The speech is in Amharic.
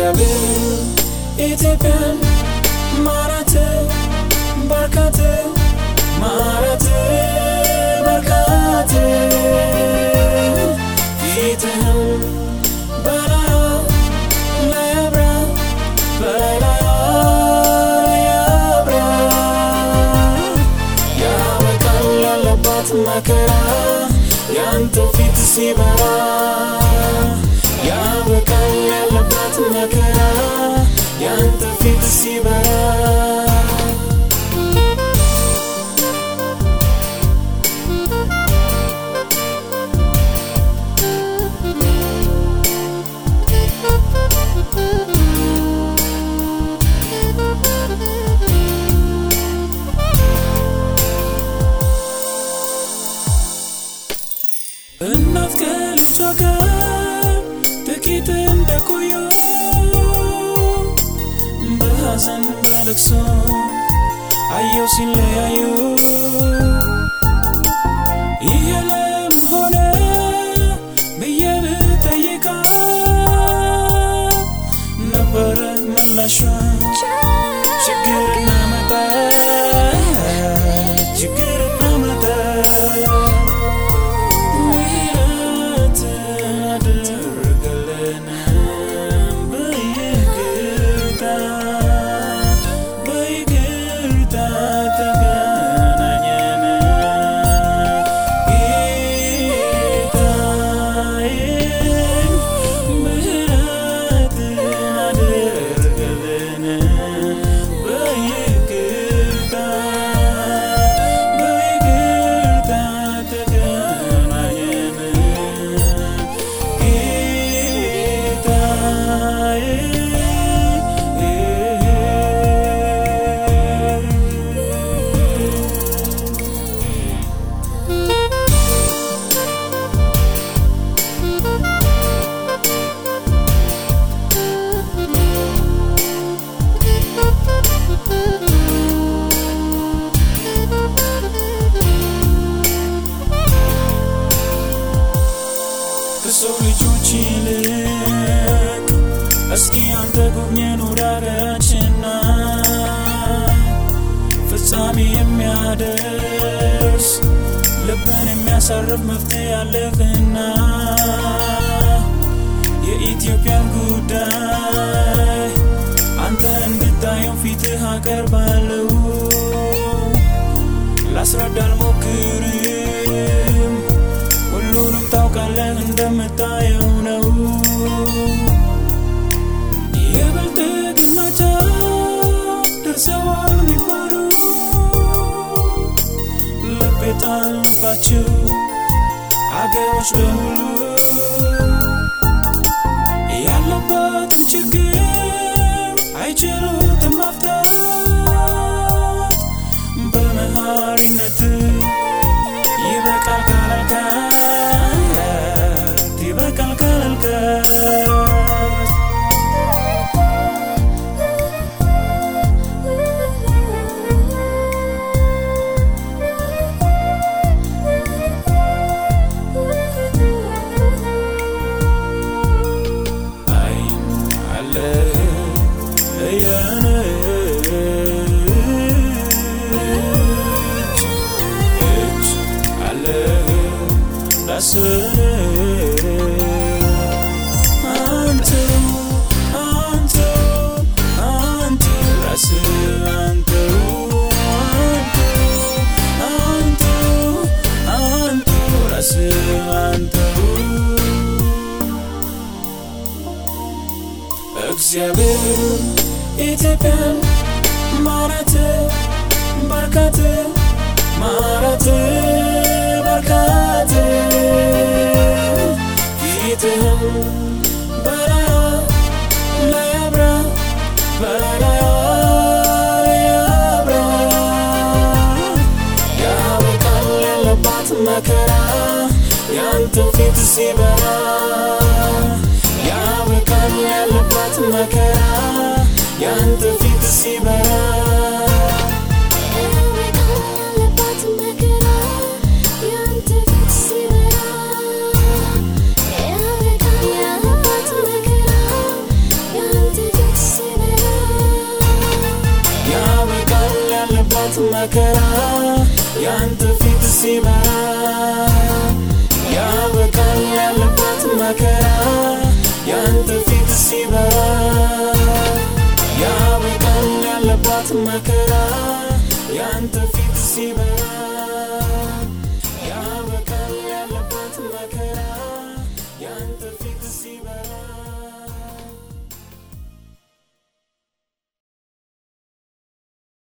እግዚአብሔር ኢትዮጵያን ማራት ባርካት ማራት ባርካት ፊትህም በላያ ላይ አብራ ያለባት መከራ ያንተ ፊት ሲበራ laksa ayo sin le ayo ከሰው ልጆች ይልቅ እስኪ አንተ ጎብኘን ወደ አገራችንና ፍጻሜ የሚያደርስ ልብን የሚያሳርፍ መፍትሄ ያለህና የኢትዮጵያን ጉዳይ አንተ እንድታየው ፊትህ አቀርባለሁ but you. I get what you እግዚአብሔር ኢትዮጵያን ማራት ባርካት ማራት ፊትህም በላያ ላይ አብራ በላያ ላይ አብራ ያበቃል ያለባት መከራ ያንተ ፊት ሲበራ ያበቃል ያለባት መከራ ያንተ ፊት ሲበራ መከራ ያንተ ፊት ሲበራ